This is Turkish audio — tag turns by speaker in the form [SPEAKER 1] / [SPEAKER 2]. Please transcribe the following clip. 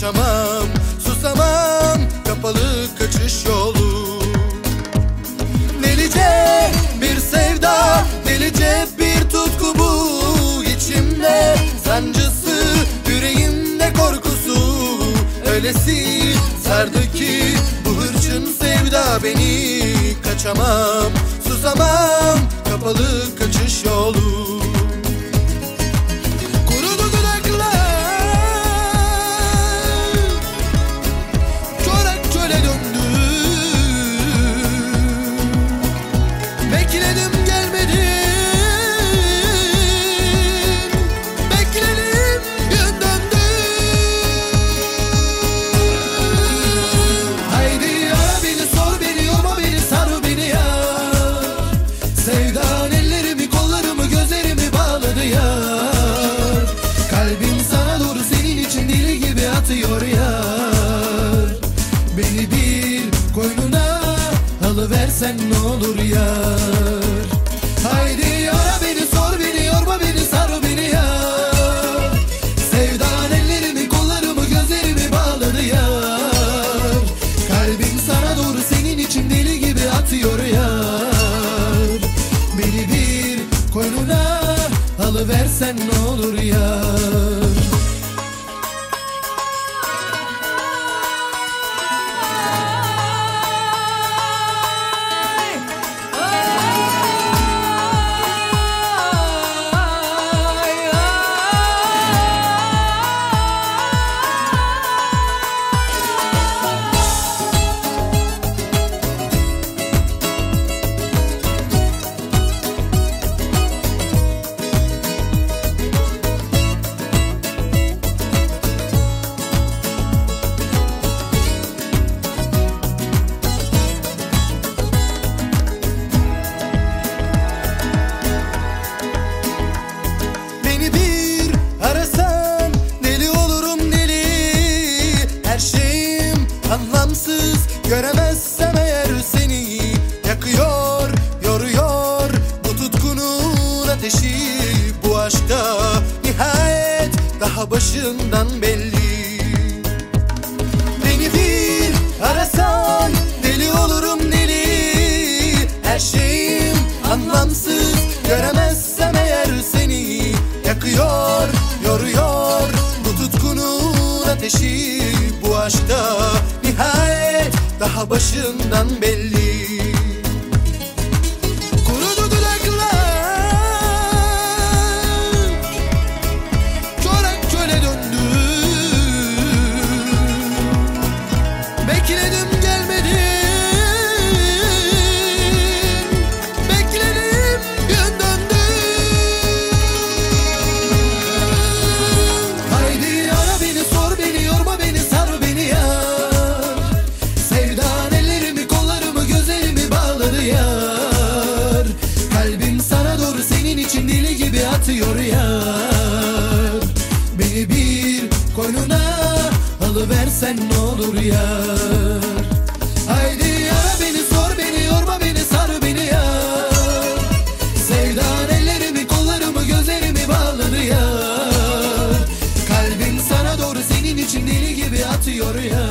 [SPEAKER 1] Kaçamam susamam kapalı kaçış yolu. Delice bir sevda delice bir tutku bu içimde. Sancısı yüreğimde korkusu Öylesi sardı ki bu hırçın sevda beni. Kaçamam susamam kapalı kaçış yolu alıversen ne olur ya Haydi ara beni sor beni yorma beni sar beni ya Sevdan ellerimi kollarımı gözlerimi bağladı ya Kalbim sana doğru senin için deli gibi atıyor ya Beni bir koynuna alıversen ne olur ya ateşi Bu aşkta nihayet daha başından belli. Beni bir arasan deli olurum deli. Her şeyim anlamsız göremezsem eğer seni. Yakıyor, yoruyor bu tutkunun ateşi. Bu aşkta nihayet daha başından belli gibi atıyor yar. Beni bir koynuna alıversen ne olur yar. Haydi ara beni sor beni yorma beni sar beni yar. Sevdan ellerimi kollarımı gözlerimi bağladı yar. Kalbim sana doğru senin için deli gibi atıyor yar